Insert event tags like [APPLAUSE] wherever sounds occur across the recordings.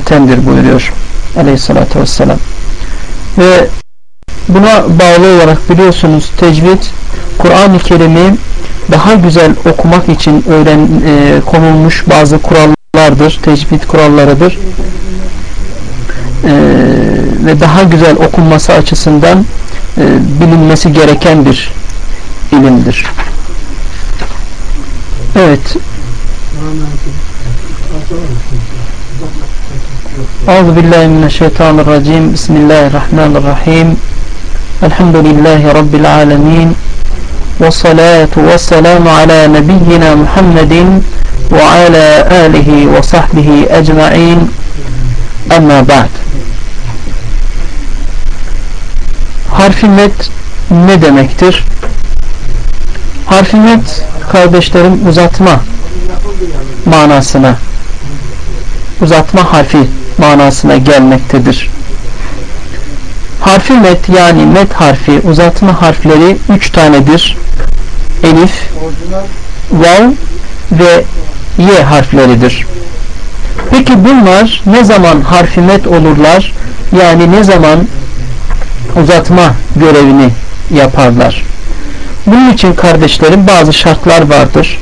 öğretendir buyuruyor aleyhissalatü vesselam. Ve buna bağlı olarak biliyorsunuz tecvid Kur'an-ı Kerim'i daha güzel okumak için öğren, e, konulmuş bazı kurallardır tecvid kurallarıdır. E, ve daha güzel okunması açısından e, bilinmesi gereken bir ilimdir. Evet أعوذ بالله من الشيطان الرجيم بسم الله الرحمن الرحيم الحمد لله رب العالمين والصلاة والسلام على نبينا محمد وعلى آله وصحبه أجمعين أما بعد Harfi met ne demektir? Harfi met kardeşlerim uzatma manasına uzatma harfi manasına gelmektedir. Harfi met yani met harfi uzatma harfleri üç tanedir. Elif, vav ve y harfleridir. Peki bunlar ne zaman harfi met olurlar? Yani ne zaman uzatma görevini yaparlar? Bunun için kardeşlerim bazı şartlar vardır.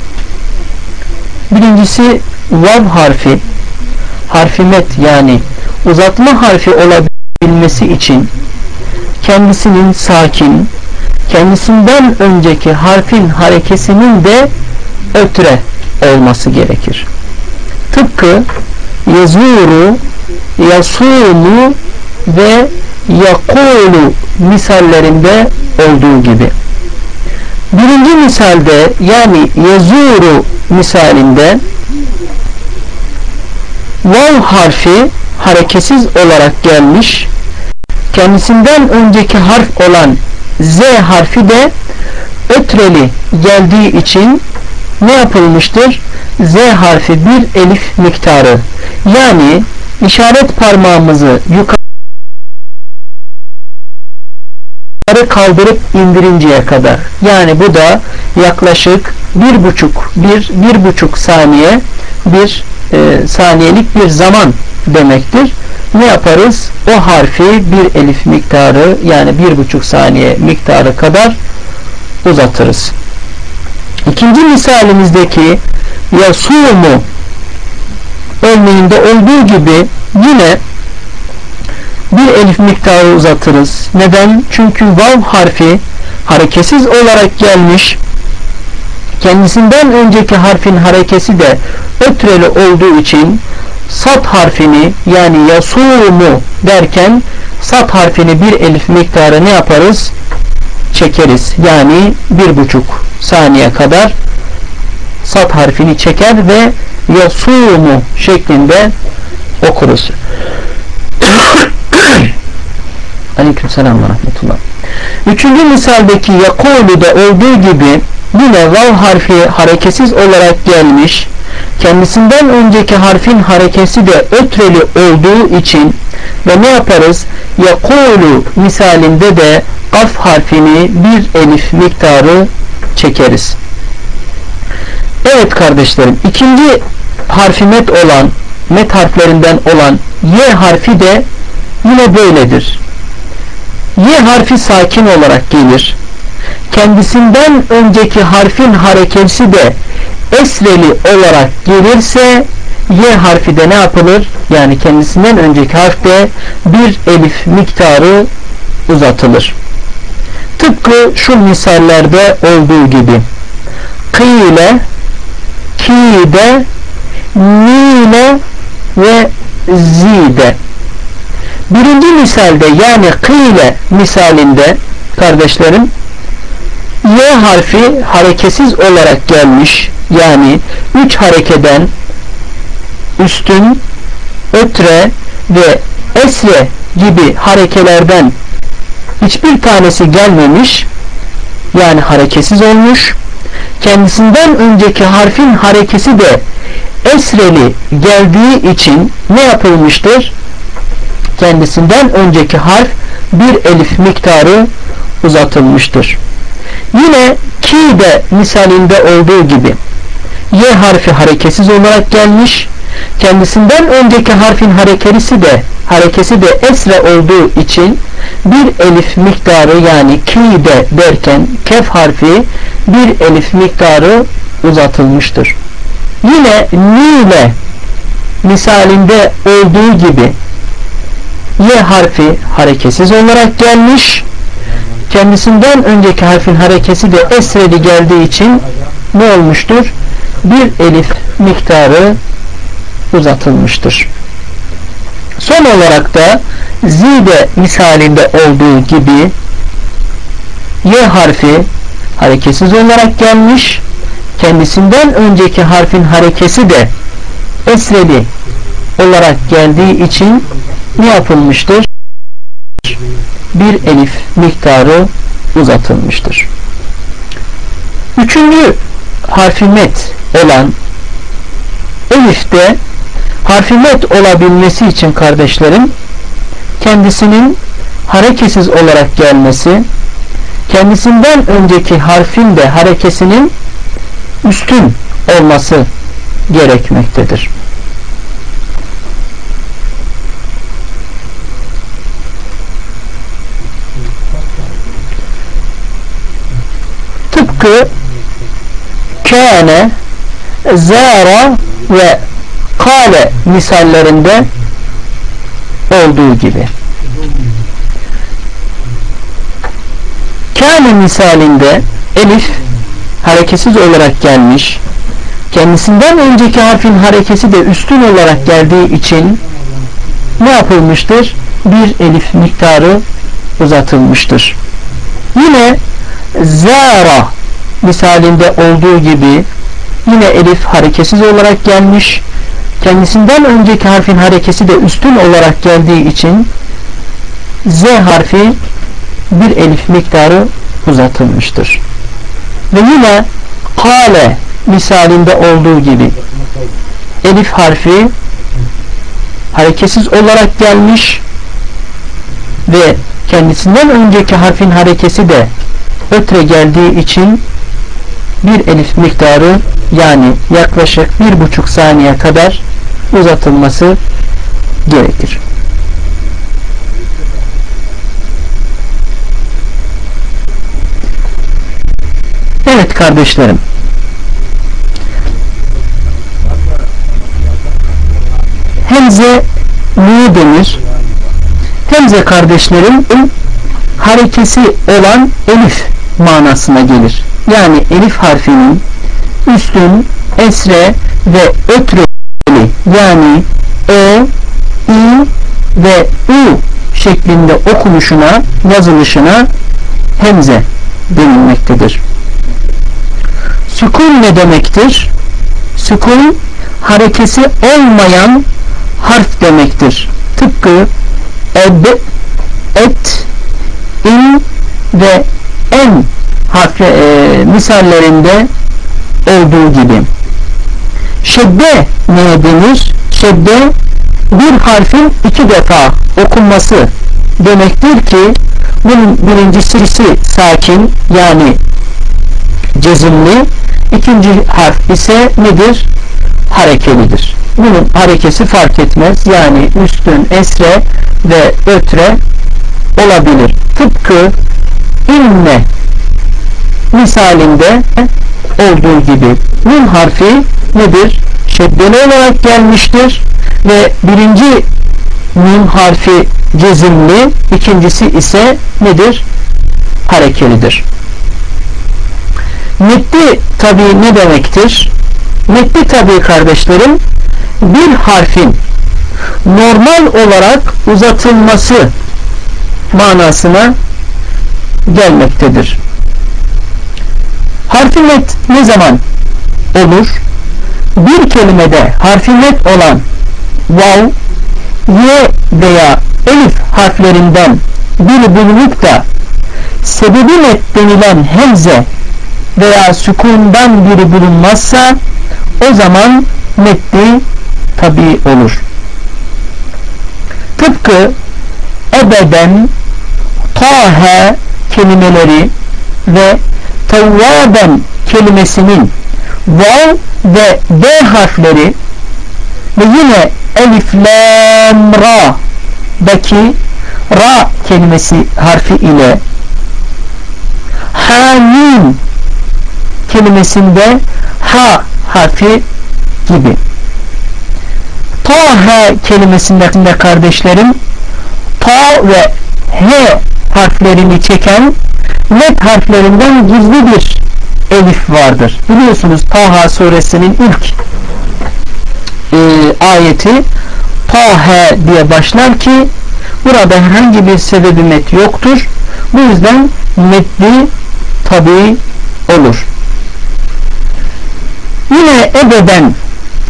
Birincisi vav harfi harfimet yani uzatma harfi olabilmesi için kendisinin sakin kendisinden önceki harfin harekesinin de ötre olması gerekir. Tıpkı yazuru, yasumu ve yakulu misallerinde olduğu gibi. Birinci misalde yani yazuru misalinde vav harfi hareketsiz olarak gelmiş. Kendisinden önceki harf olan z harfi de ötreli geldiği için ne yapılmıştır? Z harfi bir elif miktarı. Yani işaret parmağımızı yukarı kaldırıp indirinceye kadar. Yani bu da yaklaşık bir buçuk bir, bir buçuk saniye bir e, saniyelik bir zaman demektir. Ne yaparız? O harfi bir elif miktarı yani bir buçuk saniye miktarı kadar uzatırız. İkinci misalimizdeki yasumu örneğinde olduğu gibi yine bir elif miktarı uzatırız. Neden? Çünkü vav harfi hareketsiz olarak gelmiş kendisinden önceki harfin harekesi de ötreli olduğu için sat harfini yani yasumu derken sat harfini bir elif miktarı ne yaparız? Çekeriz. Yani bir buçuk saniye kadar sat harfini çeker ve yasumu şeklinde okuruz. [COUGHS] Aleyküm selam ve rahmetullah. Üçüncü misaldeki yakulu da olduğu gibi yine vav harfi hareketsiz olarak gelmiş kendisinden önceki harfin harekesi de ötreli olduğu için ve ne yaparız? Yakulu misalinde de kaf harfini bir elif miktarı çekeriz. Evet kardeşlerim ikinci harfi met olan met harflerinden olan y harfi de yine böyledir. Y harfi sakin olarak gelir kendisinden önceki harfin harekesi de esreli olarak gelirse Y harfi de ne yapılır? Yani kendisinden önceki harfte bir elif miktarı uzatılır. Tıpkı şu misallerde olduğu gibi. Kıyle, kide, nile ve zide. Birinci misalde yani kıyle misalinde kardeşlerim Y harfi hareketsiz olarak gelmiş yani üç harekeden üstün, ötre ve esre gibi harekelerden hiçbir tanesi gelmemiş yani hareketsiz olmuş kendisinden önceki harfin harekesi de esreli geldiği için ne yapılmıştır? Kendisinden önceki harf bir elif miktarı uzatılmıştır. Yine ki de misalinde olduğu gibi y harfi hareketsiz olarak gelmiş kendisinden önceki harfin harekesi de harekesi de esre olduğu için bir elif miktarı yani ki de derken kef harfi bir elif miktarı uzatılmıştır. Yine ni ile misalinde olduğu gibi y harfi hareketsiz olarak gelmiş kendisinden önceki harfin harekesi de esreli geldiği için ne olmuştur? Bir elif miktarı uzatılmıştır. Son olarak da zide misalinde olduğu gibi y harfi hareketsiz olarak gelmiş kendisinden önceki harfin harekesi de esreli olarak geldiği için ne yapılmıştır? Bir elif miktarı uzatılmıştır. Üçüncü harfi met olan elifte harfi met olabilmesi için kardeşlerim kendisinin hareketsiz olarak gelmesi kendisinden önceki harfin de harekesinin üstün olması gerekmektedir. Tıpkı kâne, zâra ve kale misallerinde olduğu gibi. Kâne misalinde elif hareketsiz olarak gelmiş kendisinden önceki harfin harekesi de üstün olarak geldiği için ne yapılmıştır? Bir elif miktarı uzatılmıştır. Yine zara misalinde olduğu gibi yine elif hareketsiz olarak gelmiş kendisinden önceki harfin harekesi de üstün olarak geldiği için z harfi bir elif miktarı uzatılmıştır. Ve yine kale misalinde olduğu gibi elif harfi hareketsiz olarak gelmiş ve kendisinden önceki harfin harekesi de ötre geldiği için bir elif miktarı yani yaklaşık bir buçuk saniye kadar uzatılması gerekir. Evet kardeşlerim Hemze niye denir? Hemze kardeşlerim harekesi olan elif manasına gelir. Yani elif harfinin üstün, esre ve ötreli yani e, i ve u şeklinde okunuşuna, yazılışına hemze denilmektedir. Sükun ne demektir? Sükun harekesi olmayan harf demektir. Tıpkı eb, et, in ve en harfi e, misallerinde olduğu gibi. Şedde neye denir? Şedde bir harfin iki defa okunması demektir ki bunun birincisi sakin yani cezimli ikinci harf ise nedir? Harekelidir. Bunun harekesi fark etmez. Yani üstün, esre ve ötre olabilir. Tıpkı inne misalinde olduğu gibi nun harfi nedir? Şeddeli olarak gelmiştir ve birinci nun harfi cezimli, ikincisi ise nedir? Harekelidir. Metli tabi ne demektir? Metli tabi kardeşlerim bir harfin normal olarak uzatılması manasına gelmektedir. Harfi met ne zaman olur? Bir kelimede harfi met olan vav, y veya elif harflerinden biri bulunup da sebebi met denilen hemze veya sükundan biri bulunmazsa o zaman metni tabi olur. Tıpkı ebeden, tahe kelimeleri ve tevvaben kelimesinin vav ve b harfleri ve yine elif lam ra daki ra kelimesi harfi ile hamim kelimesinde ha harfi gibi. Taha kelimesinde kardeşlerim ta ve he harflerini çeken net harflerinden gizli bir elif vardır. Biliyorsunuz Taha suresinin ilk e, ayeti Taha diye başlar ki burada herhangi bir sebebi met yoktur. Bu yüzden metli tabi olur. Yine ebeden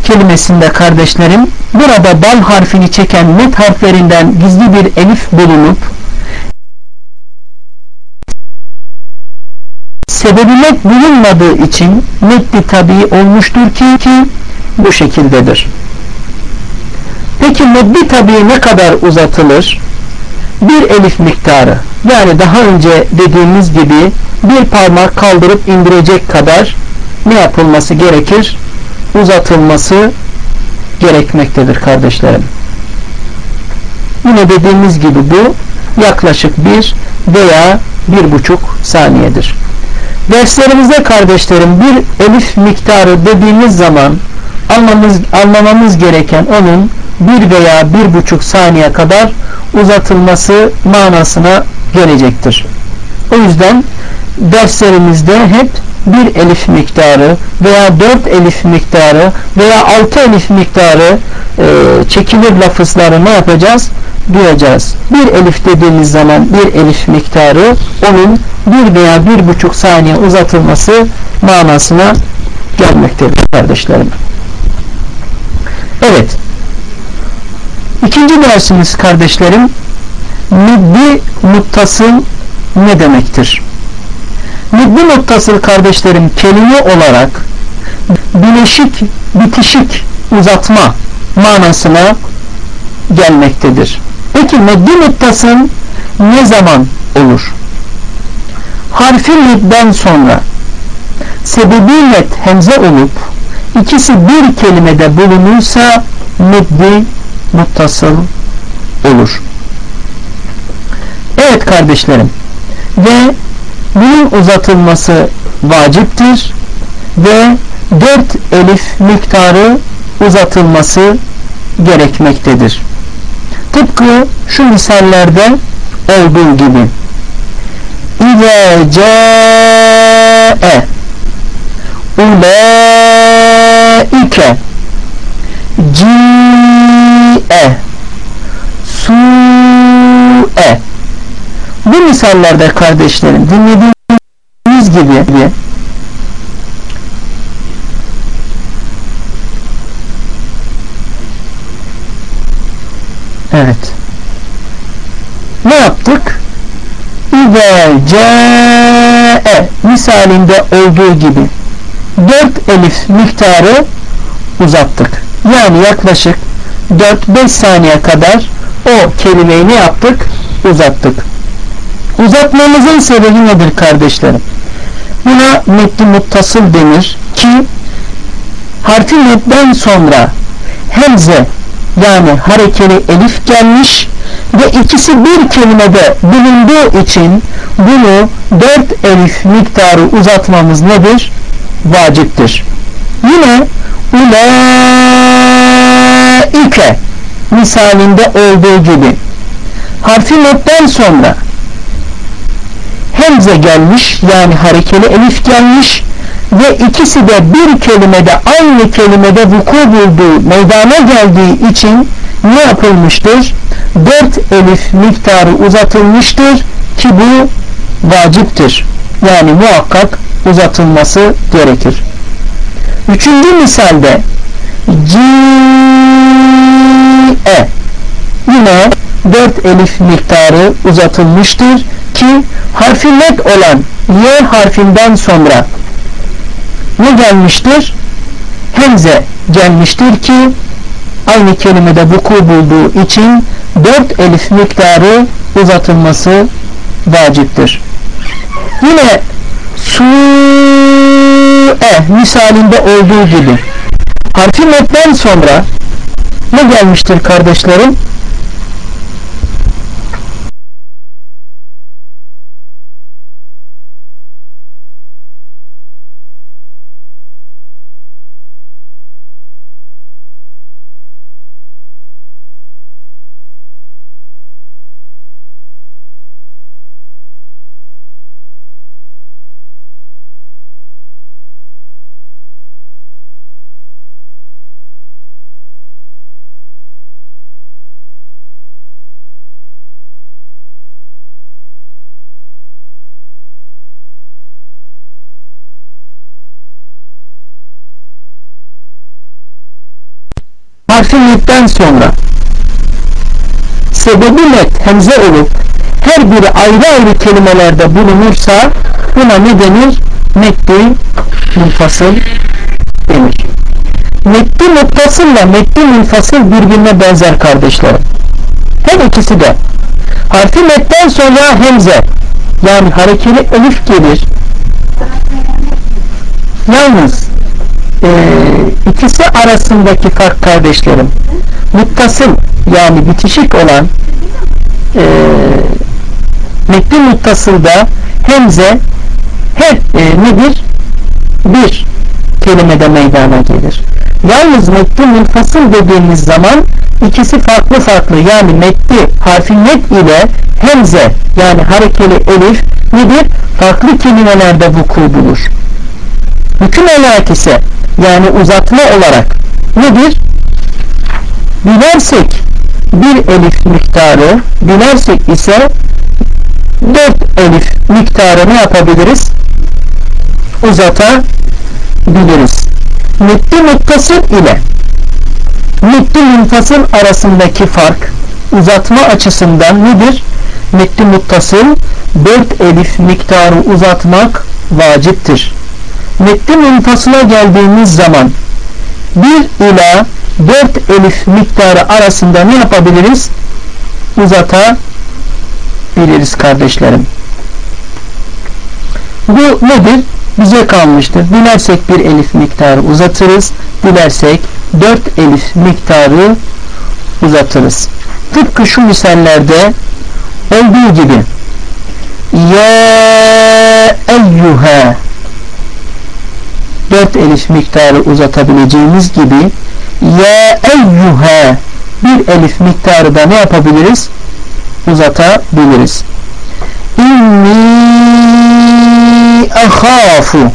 kelimesinde kardeşlerim burada dal harfini çeken net harflerinden gizli bir elif bulunup sebebi net bulunmadığı için metli tabi olmuştur ki, ki bu şekildedir. Peki meddi tabi ne kadar uzatılır? Bir elif miktarı yani daha önce dediğimiz gibi bir parmak kaldırıp indirecek kadar ne yapılması gerekir? Uzatılması gerekmektedir kardeşlerim. Yine dediğimiz gibi bu yaklaşık bir veya bir buçuk saniyedir. Derslerimizde kardeşlerim bir elif miktarı dediğimiz zaman anlamamız, anlamamız gereken onun bir veya bir buçuk saniye kadar uzatılması manasına gelecektir. O yüzden derslerimizde hep bir elif miktarı veya dört elif miktarı veya altı elif miktarı e, çekilir lafızları ne yapacağız? Duyacağız. Bir elif dediğimiz zaman bir elif miktarı onun bir veya bir buçuk saniye uzatılması manasına gelmektedir kardeşlerim. Evet. İkinci dersimiz kardeşlerim müddi muttasıl ne demektir? Müddi muttasıl kardeşlerim kelime olarak bileşik, bitişik, uzatma manasına gelmektedir. Peki meddi muttasıl ne zaman olur? Harfi medden sonra sebebi met hemze olup ikisi bir kelimede bulunursa meddi muttasıl olur. Evet kardeşlerim ve bunun uzatılması vaciptir ve dört elif miktarı uzatılması gerekmektedir. Tıpkı şu misallerde olduğu gibi. İze câe ulaike ci'e su'e. Bu misallerde kardeşlerim dinlediğimiz gibi Evet. Ne yaptık? İze ce'e misalinde olduğu gibi dört elif miktarı uzattık. Yani yaklaşık 4-5 saniye kadar o kelimeyi ne yaptık? Uzattık. Uzatmamızın sebebi nedir kardeşlerim? Buna metni muttasıl denir ki harfi metten sonra hemze yani harekeli elif gelmiş ve ikisi bir kelimede bulunduğu için bunu dört elif miktarı uzatmamız nedir? Vaciptir. Yine ulaike misalinde olduğu gibi harfi metten sonra hemze gelmiş yani harekeli elif gelmiş ve ikisi de bir kelimede aynı kelimede vuku bulduğu meydana geldiği için ne yapılmıştır? Dört elif miktarı uzatılmıştır ki bu vaciptir. Yani muhakkak uzatılması gerekir. Üçüncü misalde ci'e yine dört elif miktarı uzatılmıştır ki harfi net olan y harfinden sonra ne gelmiştir? Hemze gelmiştir ki aynı kelimede vuku bulduğu için dört elif miktarı uzatılması vaciptir. Yine su'e misalinde olduğu gibi harfi metten sonra ne gelmiştir kardeşlerim? Harfi sonra sebebi net hemze olup her biri ayrı ayrı kelimelerde bulunursa buna ne denir? Metni munfasıl denir. Metni muttasılla metni munfasıl birbirine benzer kardeşlerim. Her ikisi de harfi netten sonra hemze yani harekeli elif gelir. Yalnız e, ikisi arasındaki fark kardeşlerim muttasıl yani bitişik olan e, metni muttasılda hemze her e, nedir? Bir kelimede meydana gelir. Yalnız metni munfasıl dediğimiz zaman ikisi farklı farklı yani metni harfi net ile hemze yani harekeli elif nedir? Farklı kelimelerde vuku bulur. Hüküm olarak yani uzatma olarak nedir? Dilersek bir elif miktarı, dilersek ise dört elif miktarı ne yapabiliriz? Uzatabiliriz. Mütti muttasıl ile mütti munfasıl arasındaki fark uzatma açısından nedir? Mütti muttasıl dört elif miktarı uzatmak vaciptir metni munfasıla geldiğimiz zaman 1 ila 4 elif miktarı arasında ne yapabiliriz? Uzatabiliriz kardeşlerim. Bu nedir? Bize kalmıştır. Dilersek bir elif miktarı uzatırız. Dilersek 4 elif miktarı uzatırız. Tıpkı şu misallerde olduğu gibi Ya eyyuha dört elif miktarı uzatabileceğimiz gibi ya eyyuha bir elif miktarı da ne yapabiliriz? Uzatabiliriz. İnni ahafu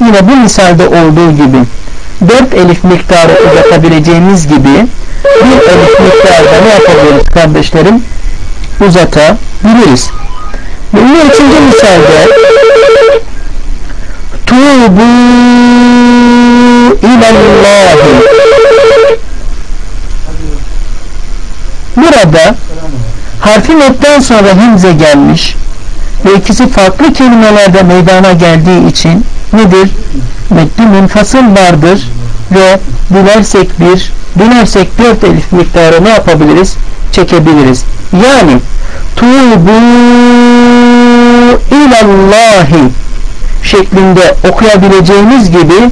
yine bu misalde olduğu gibi dört elif miktarı uzatabileceğimiz gibi bir elif miktarı da ne yapabiliriz kardeşlerim? Uzatabiliriz. Ve yine ikinci misalde tubu ilallahi burada harfi netten sonra himze gelmiş ve ikisi farklı kelimelerde meydana geldiği için nedir? Metni münfasıl vardır ve dilersek bir, dilersek dört elif miktarı ne yapabiliriz? Çekebiliriz. Yani tubu ilallahi şeklinde okuyabileceğimiz gibi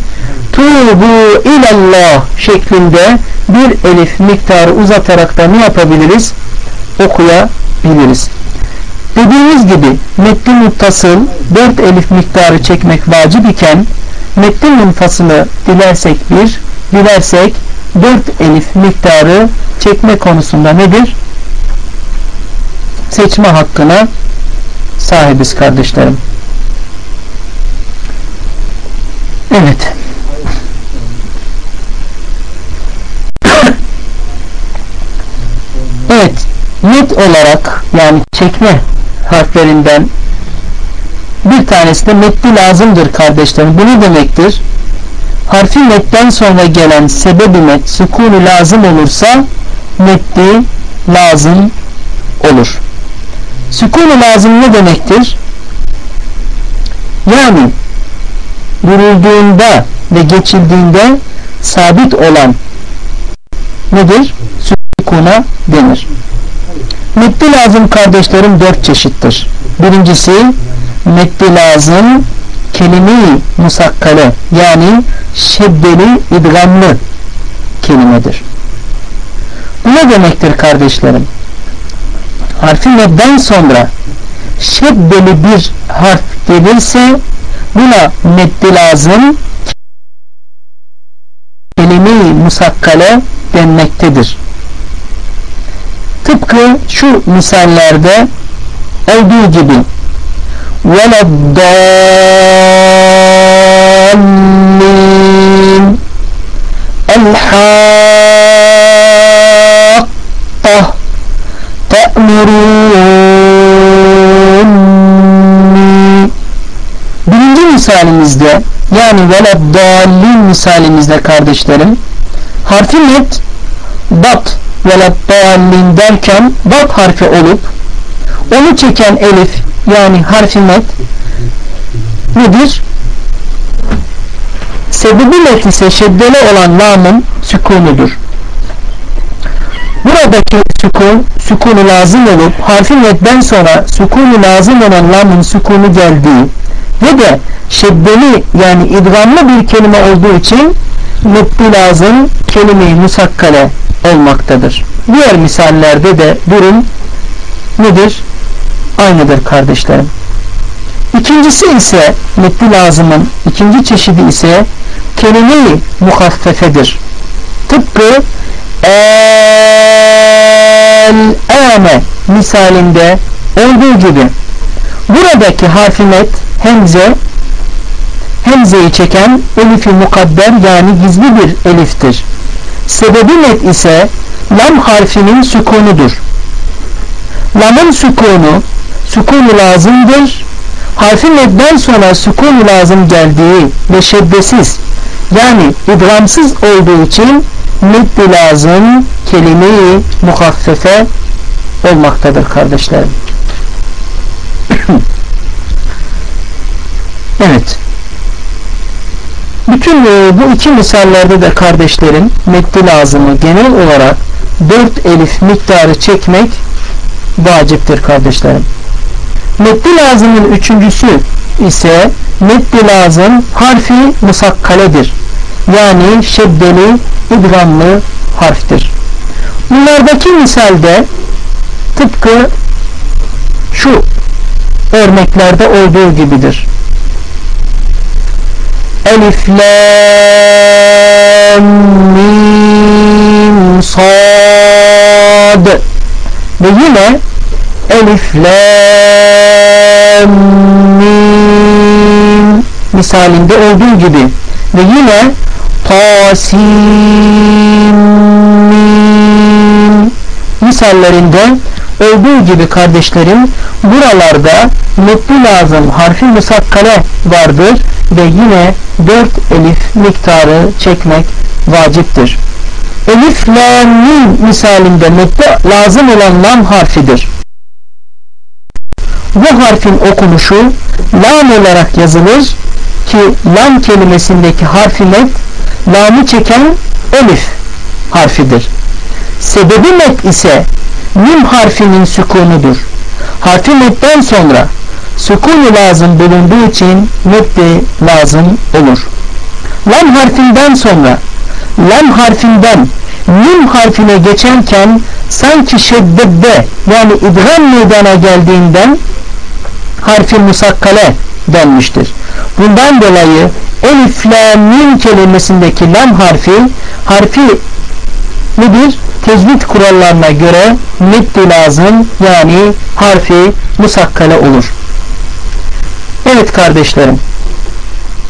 tubu ilallah şeklinde bir elif miktarı uzatarak da ne yapabiliriz? Okuyabiliriz. Dediğimiz gibi metni muttasıl dört elif miktarı çekmek vacip iken metni munfasılı dilersek bir, dilersek dört elif miktarı çekme konusunda nedir? Seçme hakkına sahibiz kardeşlerim. Evet. evet. Net olarak yani çekme harflerinden bir tanesi de metni lazımdır kardeşlerim. Bu ne demektir? Harfi metten sonra gelen sebebi met sukunu lazım olursa metni lazım olur. Sukunu lazım ne demektir? Yani vurulduğunda ve geçildiğinde sabit olan nedir? Sükuna denir. Metni lazım kardeşlerim dört çeşittir. Birincisi metni lazım kelime-i musakkale yani şeddeli idgamlı kelimedir. Bu ne demektir kardeşlerim? Harfi medden sonra şeddeli bir harf gelirse buna meddi lazım kelime-i musakkale denmektedir. Tıpkı şu misallerde olduğu gibi وَلَضَّالِّينَ الْحَاقَّةِ تَأْمُرُونِّي misalimizde yani veleddallin misalimizde kardeşlerim harfi net dat veleddallin derken dat harfi olup onu çeken elif yani harfi met nedir? Sebebi met ise şeddeli olan lamın sükunudur. Buradaki sükun, sükunu lazım olup harfi metten sonra sükunu lazım olan lamın sükunu geldiği ve de şeddeli yani idgamlı bir kelime olduğu için metli lazım kelime-i musakkale olmaktadır. Diğer misallerde de durum nedir? Aynıdır kardeşlerim. İkincisi ise metli lazımın ikinci çeşidi ise kelime-i muhaffefedir. Tıpkı el-âme misalinde olduğu gibi buradaki harfi met hemze hemzeyi çeken elifi mukadder yani gizli bir eliftir. Sebebi met ise lam harfinin sükunudur. Lamın sükunu sükunu lazımdır. Harfi medden sonra sükunu lazım geldiği ve şeddesiz yani idramsız olduğu için meddi lazım kelime-i muhaffefe olmaktadır kardeşlerim. [CLEARS THROAT] evet. Bütün e, bu iki misallerde de kardeşlerim meddi lazımı genel olarak dört elif miktarı çekmek vaciptir kardeşlerim. Meddi lazımın üçüncüsü ise meddi lazım harfi musakkaledir. Yani şeddeli, idgamlı harftir. Bunlardaki misalde tıpkı şu örneklerde olduğu gibidir. Elif, Lam, Mim, Sad ve yine Elif, Lam, Mim misalinde olduğu gibi ve yine Tasim misallerinde olduğu gibi kardeşlerim buralarda metni lazım harfi musakkale vardır ve yine dört elif miktarı çekmek vaciptir. Elif, la, mim misalinde metni lazım olan lam harfidir. Bu harfin okunuşu lam olarak yazılır ki lam kelimesindeki harfi met lamı çeken elif harfidir. Sebebi met ise mim harfinin sükunudur. Harfi metten sonra sükunu lazım bulunduğu için met de lazım olur. Lam harfinden sonra lam harfinden mim harfine geçerken sanki şeddede yani idgam meydana geldiğinden harfi musakkale denmiştir. Bundan dolayı elif la mim kelimesindeki lam harfi harfi nedir? Tecvid kurallarına göre meddi lazım yani harfi musakkale olur. Evet kardeşlerim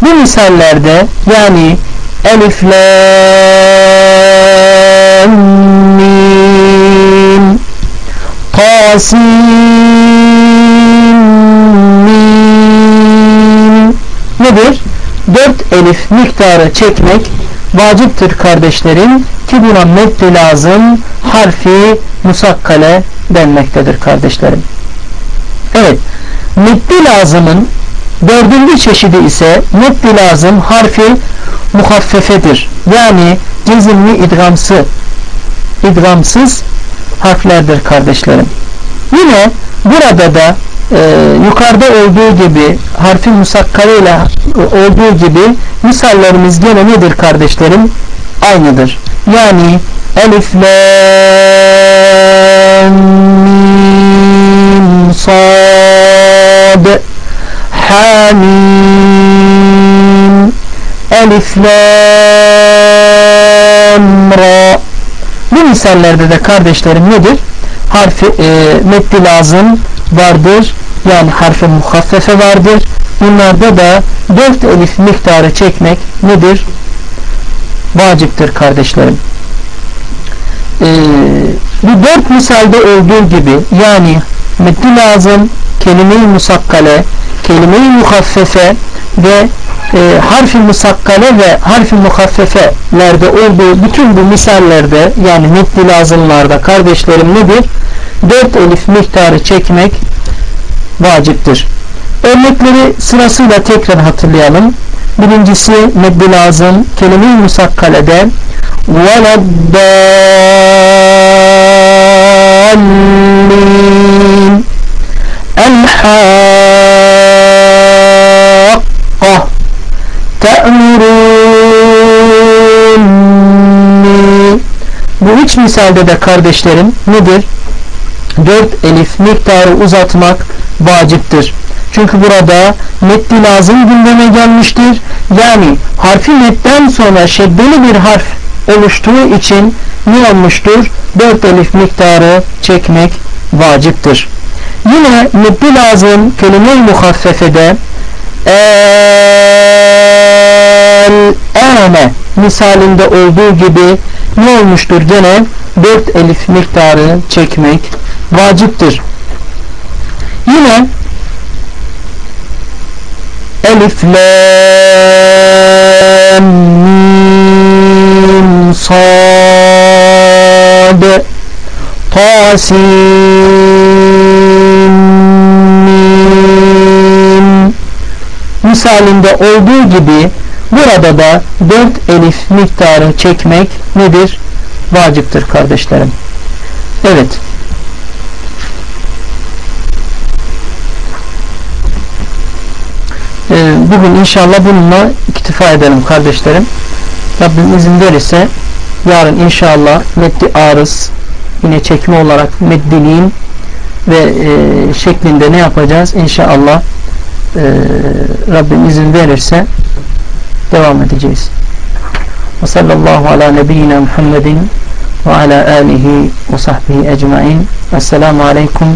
bu misallerde yani elif la mim tasim elif miktarı çekmek vaciptir kardeşlerim ki buna meddi lazım harfi musakkale denmektedir kardeşlerim. Evet meddi lazımın dördüncü çeşidi ise meddi lazım harfi muhaffefedir. Yani cezimli idgamsı idgamsız harflerdir kardeşlerim. Yine burada da e, yukarıda olduğu gibi harfi musakkale ile olduğu gibi misallerimiz gene nedir kardeşlerim? aynıdır. Yani elif lam mim sad hamim elif lam ra bu misallerde de kardeşlerim nedir? Harfi e, metni lazım vardır. Yani harfi muhaffefe vardır. Bunlarda da dört elif miktarı çekmek nedir? Vaciptir kardeşlerim. Ee, bu dört misalde olduğu gibi yani metni lazım, kelime-i musakkale, kelime-i muhaffefe ve e, harfi musakkale ve harfi muhaffefelerde olduğu bütün bu misallerde yani metni lazımlarda kardeşlerim nedir? Dört elif miktarı çekmek vaciptir. Örnekleri sırasıyla tekrar hatırlayalım. Birincisi meddi lazım kelime-i musakkalede veleddallin el-hakka te'murunni bu üç misalde de kardeşlerim nedir? Dört elif miktarı uzatmak vaciptir. Çünkü burada metni lazım gündeme gelmiştir. Yani harfi metten sonra şeddeli bir harf oluştuğu için ne olmuştur? Dört elif miktarı çekmek vaciptir. Yine metni lazım kelime-i muhaffefede el-ene misalinde olduğu gibi ne olmuştur? Gene dört elif miktarı çekmek vaciptir. Yine Elif Lam Mim Sad Tasim misalinde olduğu gibi burada da dört elif miktarı çekmek nedir? Vaciptir kardeşlerim. Evet. Bugün inşallah bununla iktifa edelim kardeşlerim. Rabbim izin verirse yarın inşallah meddi arız yine çekme olarak meddiliğin ve e, şeklinde ne yapacağız inşallah e, Rabbim izin verirse devam edeceğiz. Ve sallallahu ala nebiyyina Muhammedin ve ala alihi ve sahbihi ecmain. Esselamu aleyküm